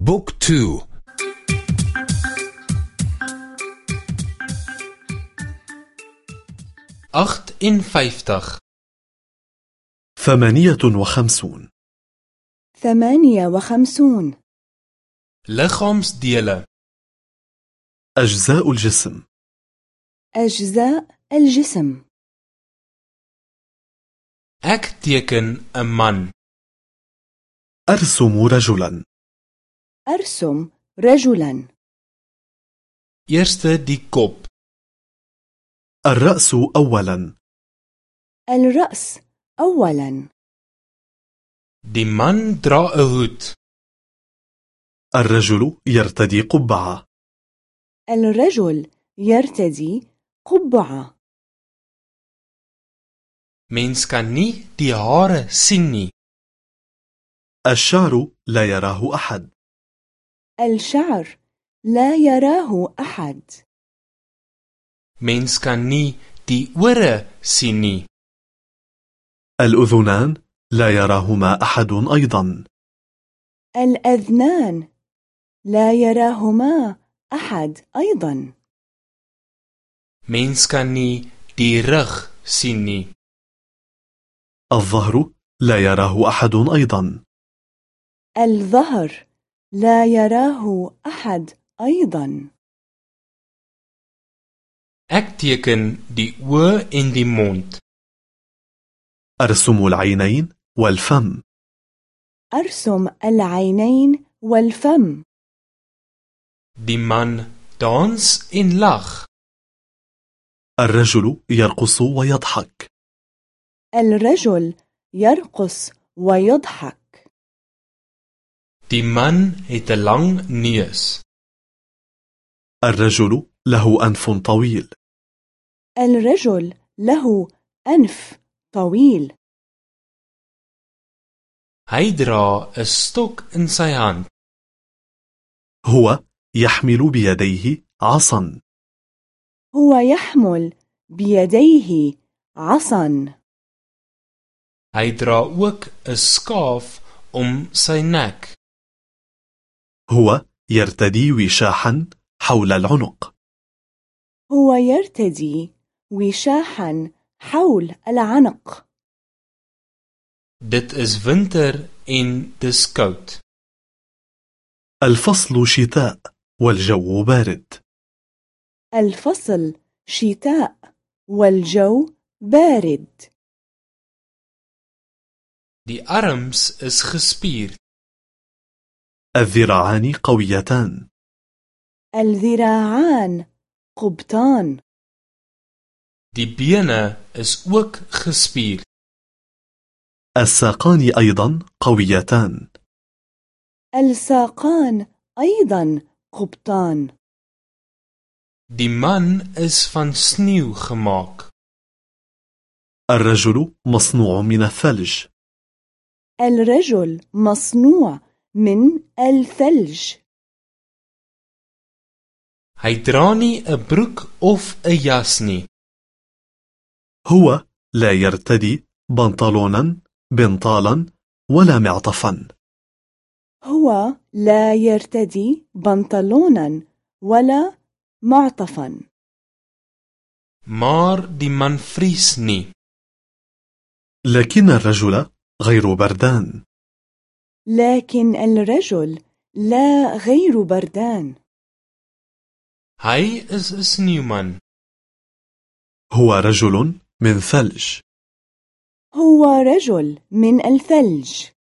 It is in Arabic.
بوك تو. أخت إن فيفتخ ثمانية وخمسون. ثمانية وخمسون. لخامس ديلا أجزاء الجسم. أجزاء الجسم. أك تيكن أمان. أرسم رجلا. أرسم رجلا. Eerste die kop الرأس أولا. الرأس أولا. Die man dra 'n hoed الرجل يرتدي قبعة. الرجل يرتدي قبعة. Mens kan nie die hare sien nie. الشعر لا يراه أحد. الشعر لا يراه أحد. Kan nie die ore sien nie الأذنان لا يراهما أحد أيضا. الأذنان لا يراهما أحد أيضا. Kan nie die rug sien nie الظهر لا يراه أحد أيضا. الظهر لا يراه أحد أيضا. Ek teken die oë en die mond أرسم العينين والفم. أرسم العينين والفم. Die man dans en lag الرجل يرقص ويضحك. الرجل يرقص ويضحك. Die man het 'n lang neus الرجل له أنف طويل الرجل له أنف طويل Hy dra 'n stok in sy hand هو يحمل بيديه عصا هو يحمل بيديه عصا Hy dra ook 'n skaaf om sy nek هو يرتدي وشاحا حول العنق. هو يرتدي وشاحا حول العنق. Dit is winter en dis koud الفصل شتاء والجو بارد. الفصل شتاء والجو بارد. Die arms is gespier الذراعان قويتان. الذراعان قبطان. Die bene is ook gespier الساقان أيضا قويتان. الساقان أيضا قبطان. Die man is van sneeu gemaak الرجل مصنوع من الثلج. الرجل مصنوع من الثلج. Hy dra nie 'n broek of 'n jas nie هو لا يرتدي بنطلونا بنطالا ولا معطفا. هو لا يرتدي بنطلونا ولا معطفا. maar die man vries nie لكن الرجل غير بردان. لكن الرجل لا غير بردان. Hy is 'n sneeuman هو رجل من ثلج. هو رجل من الثلج.